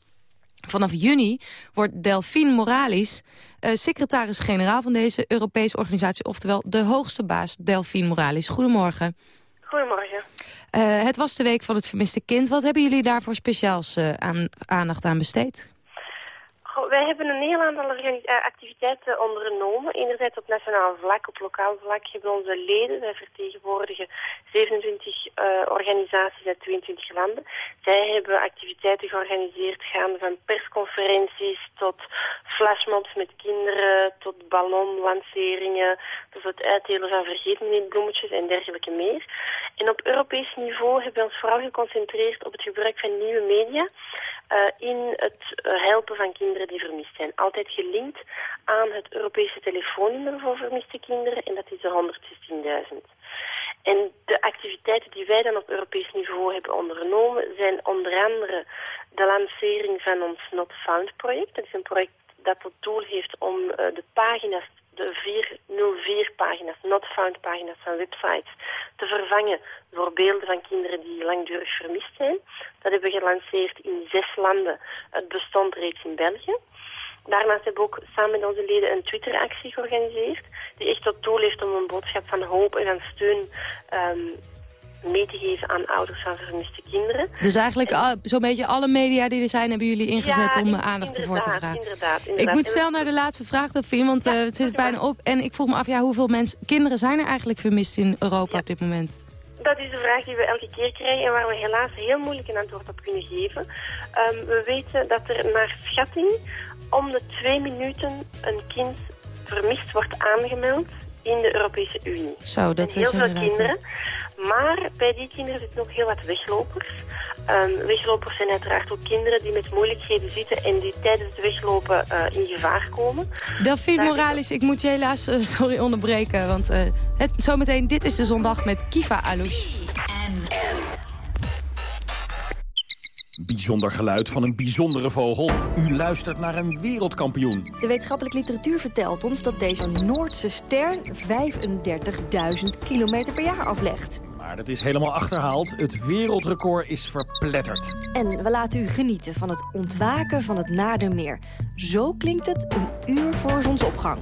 Vanaf juni wordt Delphine Moralis uh, secretaris-generaal van deze Europese organisatie. Oftewel de hoogste baas, Delphine Moralis. Goedemorgen. Goedemorgen. Uh, het was de week van het vermiste kind. Wat hebben jullie daarvoor speciaals uh, aan, aandacht aan besteed? Wij hebben een heel aantal activiteiten ondernomen. Enerzijds op nationaal vlak, op lokaal vlak hebben onze leden, wij vertegenwoordigen 27 uh, organisaties uit 22 landen. Zij hebben activiteiten georganiseerd, gaande van persconferenties tot flashmobs met kinderen, tot ballonlanceringen, tot het uitdelen van vergeet-me-niet-bloemetjes en dergelijke meer. En op Europees niveau hebben we ons vooral geconcentreerd op het gebruik van nieuwe media uh, in het uh, helpen van kinderen die vermist zijn. Altijd gelinkt aan het Europese telefoonnummer voor vermiste kinderen en dat is de 116.000. En de activiteiten die wij dan op Europees niveau hebben ondernomen zijn onder andere de lancering van ons Not Found project. Dat is een project dat tot doel heeft om uh, de pagina's, de 404-pagina's, Not Found-pagina's van websites, te vervangen door beelden van kinderen die langdurig vermist zijn. Dat hebben we gelanceerd in zes landen. Het bestond reeds in België. Daarnaast hebben we ook samen met onze leden een Twitter-actie georganiseerd... die echt tot doel heeft om een boodschap van hoop en van steun um, mee te geven aan ouders van vermiste kinderen. Dus eigenlijk zo'n beetje alle media die er zijn... hebben jullie ingezet ja, om aandacht ervoor te vragen. Inderdaad, inderdaad. Ik moet snel naar de laatste vraag, Delphine, want ja, uh, het zit bijna op. En ik vroeg me af, ja, hoeveel mensen, kinderen zijn er eigenlijk vermist in Europa ja. op dit moment? Dat is een vraag die we elke keer krijgen en waar we helaas heel moeilijk een antwoord op kunnen geven. Um, we weten dat er naar schatting om de twee minuten een kind vermist wordt aangemeld in de Europese Unie. Zo, dat heel is veel kinderen. Maar bij die kinderen zitten nog heel wat weglopers. Um, weglopers zijn uiteraard ook kinderen die met moeilijkheden zitten... en die tijdens het weglopen uh, in gevaar komen. Delphine Morales, ik moet je helaas uh, sorry onderbreken. Want uh, het, zometeen, dit is de zondag met Kiva Alouche. Bijzonder geluid van een bijzondere vogel. U luistert naar een wereldkampioen. De wetenschappelijke literatuur vertelt ons dat deze Noordse ster 35.000 kilometer per jaar aflegt. Maar dat is helemaal achterhaald. Het wereldrecord is verpletterd. En we laten u genieten van het ontwaken van het Nadermeer. Zo klinkt het een uur voor zonsopgang.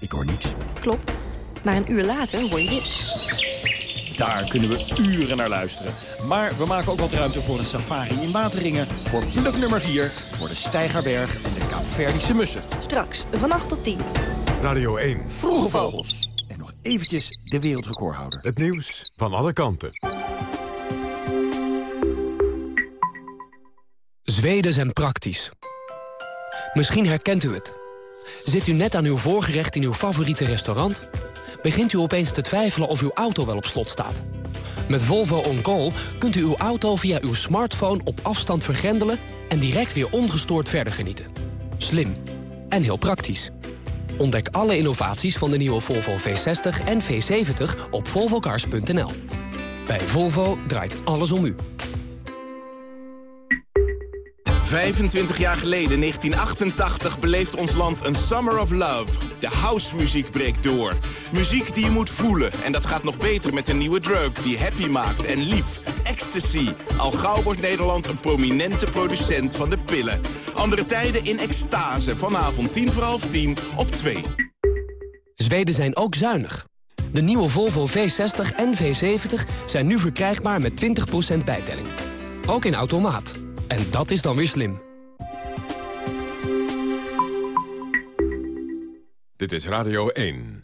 Ik hoor niks. Klopt. Maar een uur later hoor je dit. Daar kunnen we uren naar luisteren. Maar we maken ook wat ruimte voor een safari in Wateringen... voor pluk nummer 4, voor de Steigerberg en de Kaapverdische mussen. Straks, van 8 tot 10. Radio 1. Vroege vogels. En nog eventjes de wereldrecordhouder. Het nieuws van alle kanten. Zweden zijn praktisch. Misschien herkent u het. Zit u net aan uw voorgerecht in uw favoriete restaurant begint u opeens te twijfelen of uw auto wel op slot staat. Met Volvo On Call kunt u uw auto via uw smartphone op afstand vergrendelen... en direct weer ongestoord verder genieten. Slim en heel praktisch. Ontdek alle innovaties van de nieuwe Volvo V60 en V70 op volvocars.nl. Bij Volvo draait alles om u. 25 jaar geleden, 1988, beleeft ons land een Summer of Love. De housemuziek breekt door. Muziek die je moet voelen. En dat gaat nog beter met een nieuwe drug die happy maakt en lief. Ecstasy. Al gauw wordt Nederland een prominente producent van de pillen. Andere tijden in extase. Vanavond 10 voor half 10 op 2. Zweden zijn ook zuinig. De nieuwe Volvo V60 en V70 zijn nu verkrijgbaar met 20% bijtelling. Ook in automaat. En dat is dan weer slim. Dit is Radio 1.